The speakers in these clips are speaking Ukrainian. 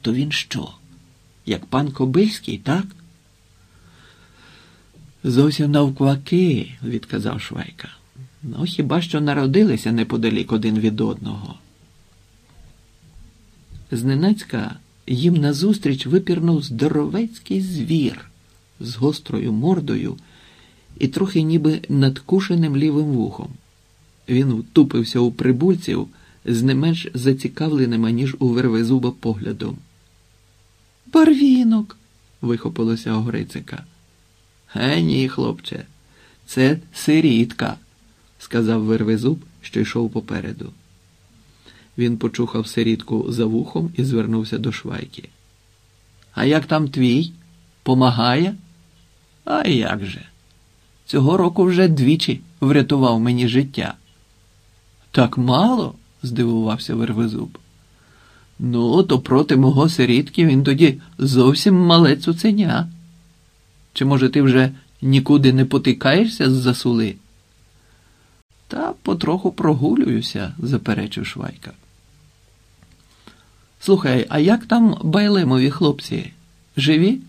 То він що? Як пан Кобильський, так? Зовсім навкваки, відказав Швайка. Ну, хіба що народилися неподалік один від одного. Зненацька їм назустріч випірнув здоровецький звір з гострою мордою і трохи ніби надкушеним лівим вухом. Він втупився у прибульців з не менш зацікавленим, аніж у вервезуба поглядом. Барвінок. вихопилося Огрицика. Е, ні, хлопче, це сирітка, сказав Вервезуб, що йшов попереду. Він почухав сирітку за вухом і звернувся до швайки. А як там твій? Помагає? А як же? Цього року вже двічі врятував мені життя. Так мало? здивувався Вервезуб. Ну, то проти мого сирітки він тоді зовсім мале цуценя. Чи, може, ти вже нікуди не потикаєшся з засули? Та потроху прогулююся, заперечив Швайка. Слухай, а як там байлемові хлопці? Живі?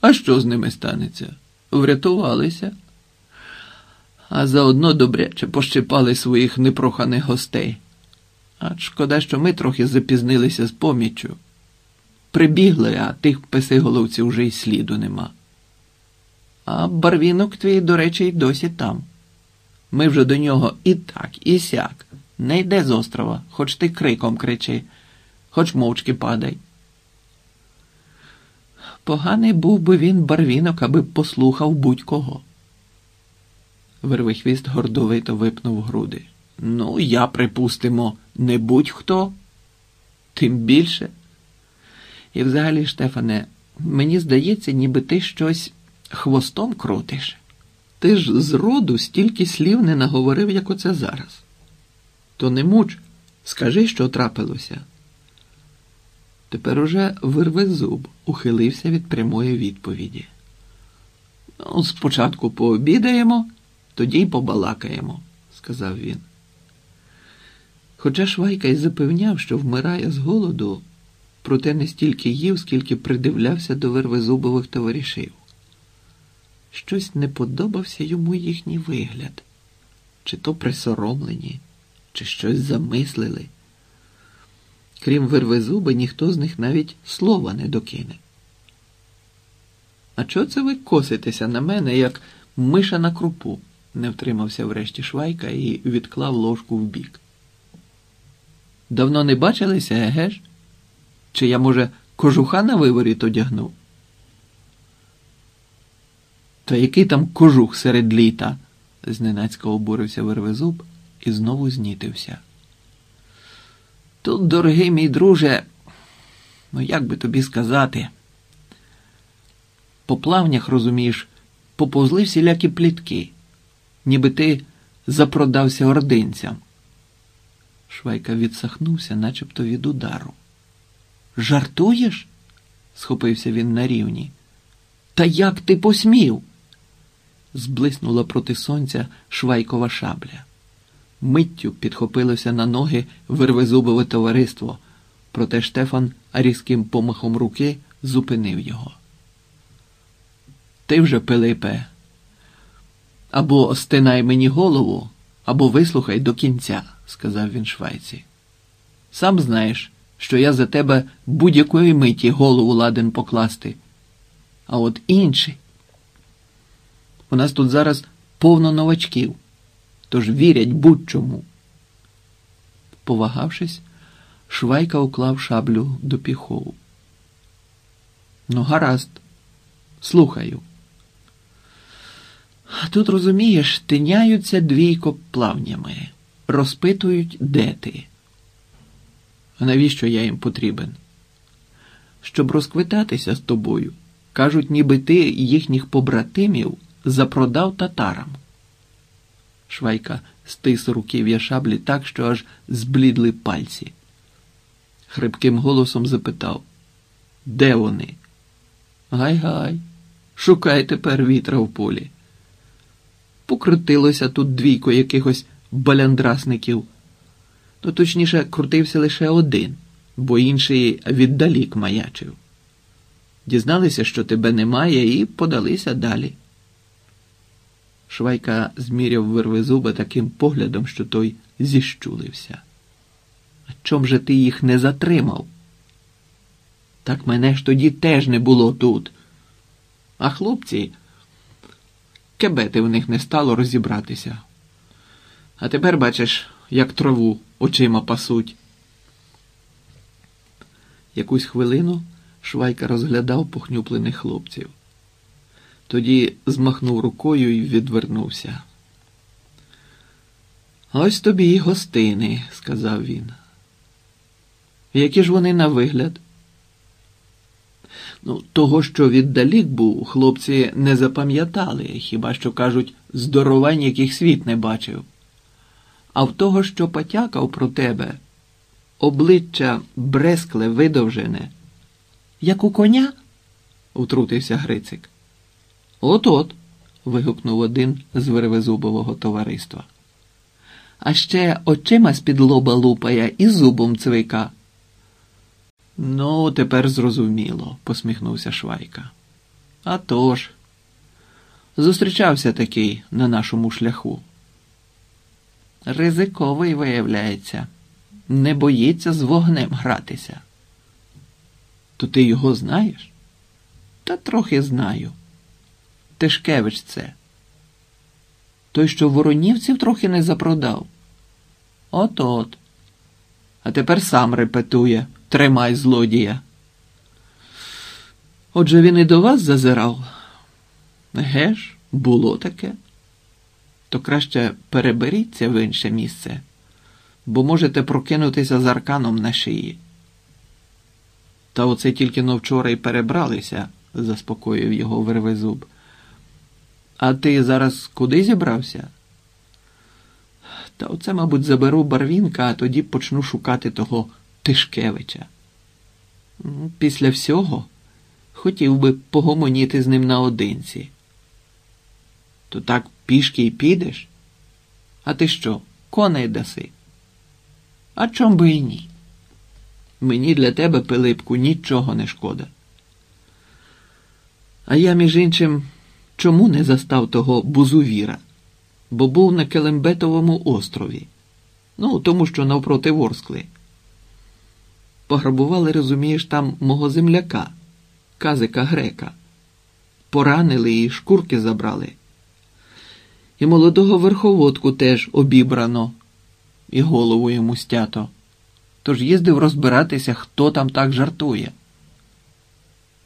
А що з ними станеться? Врятувалися. А заодно добряче пощипали своїх непроханих гостей. А шкода, що ми трохи запізнилися з поміччю. Прибігли, а тих песиголовців вже й сліду нема. А барвінок твій, до речі, й досі там. Ми вже до нього і так, і сяк. Не йде з острова, хоч ти криком кричи, хоч мовчки падай. Поганий був би він барвінок, аби послухав будь-кого. Вервихвіст гордовито випнув груди. Ну, я, припустимо, не будь-хто, тим більше. І взагалі, Штефане, мені здається, ніби ти щось хвостом крутиш. Ти ж зроду стільки слів не наговорив, як оце зараз. То не муч, скажи, що трапилося. Тепер уже вирве зуб, ухилився від прямої відповіді. Ну, спочатку пообідаємо, тоді й побалакаємо, сказав він. Хоча Швайка й запевняв, що вмирає з голоду, проте не стільки їв, скільки придивлявся до вервезубових товаришів. Щось не подобався йому їхній вигляд, чи то присоромлені, чи щось замислили. Крім вервезуби, ніхто з них навіть слова не докине. А чого це ви коситеся на мене, як миша на крупу? не втримався врешті Швайка і відклав ложку вбік. Давно не бачилися, еге ж? Чи я, може, кожуха на виворіт одягнув? Та який там кожух серед літа? зненацька обурився Вервезуб і знову знітився. Тут, дорогий мій друже, ну як би тобі сказати, по плавнях, розумієш, поповзли всілякі плітки, ніби ти запродався ординцям. Швайка відсахнувся, начебто від удару. Жартуєш? схопився він на рівні. Та як ти посмів? Зблиснула проти сонця швайкова шабля. Миттю підхопилося на ноги вирвезубове товариство, проте Штефан різким помахом руки зупинив його. Ти вже, Пилипе, або стинай мені голову, або вислухай до кінця, сказав він швайці. Сам знаєш, що я за тебе будь-якої миті голову ладен покласти. А от інші. У нас тут зараз повно новачків, тож вірять будь-чому. Повагавшись, Швайка уклав шаблю до піхову. Ну, гаразд, слухаю. Тут, розумієш, тиняються двійко плавнями, розпитують, де ти. А навіщо я їм потрібен? Щоб розквитатися з тобою, кажуть, ніби ти їхніх побратимів запродав татарам. Швайка стис руків'я шаблі так, що аж зблідли пальці. Хрипким голосом запитав Де вони? Гай-гай, шукай тепер вітра в полі. Покрутилося тут двійко якихось баляндрасників. Ну, точніше, крутився лише один, бо інший віддалік маячив. Дізналися, що тебе немає, і подалися далі. Швайка зміряв вирви зуба таким поглядом, що той зіщулився. А чом же ти їх не затримав? Так мене ж тоді теж не було тут. А хлопці, кебети в них не стало розібратися. А тепер, бачиш, як траву очима пасуть. Якусь хвилину Швайка розглядав похнюплених хлопців. Тоді змахнув рукою і відвернувся. Ось тобі й гостини, сказав він. Які ж вони на вигляд? Ну, того, що віддалік був, хлопці не запам'ятали, хіба що кажуть, здоровань, яких світ не бачив. А в того, що потякав про тебе, обличчя брескле видовжене. Як у коня? втрутився Грицик. От от. вигукнув один з вервезубового товариства. А ще очима з-під лоба лупає і зубом цвика. Ну, тепер зрозуміло, посміхнувся Швайка. «А тож, зустрічався такий на нашому шляху. Ризиковий, виявляється, не боїться з вогнем гратися. То ти його знаєш? Та трохи знаю. Тишкевич це. Той, що воронівців трохи не запродав. От от. А тепер сам репетує тримай злодія. Отже він і до вас зазирав. Еге ж, було таке. То краще переберіться в інше місце, бо можете прокинутися з арканом на шиї. Та оце тільки но вчора й перебралися, заспокоїв його вервезуб. А ти зараз куди зібрався? Та оце, мабуть, заберу барвінка, а тоді почну шукати того Тишкевича. Після всього хотів би погомоніти з ним наодинці. То так пішки й підеш? А ти що, коней даси? А чом би і ні? Мені для тебе, Пилипку, нічого не шкода. А я, між іншим, чому не застав того бузувіра? Бо був на Келембетовому острові. Ну, тому що навпроти Ворскли. Пограбували, розумієш, там мого земляка, казика грека. Поранили і шкурки забрали. І молодого верховодку теж обібрано, і голову йому стято. Тож їздив розбиратися, хто там так жартує.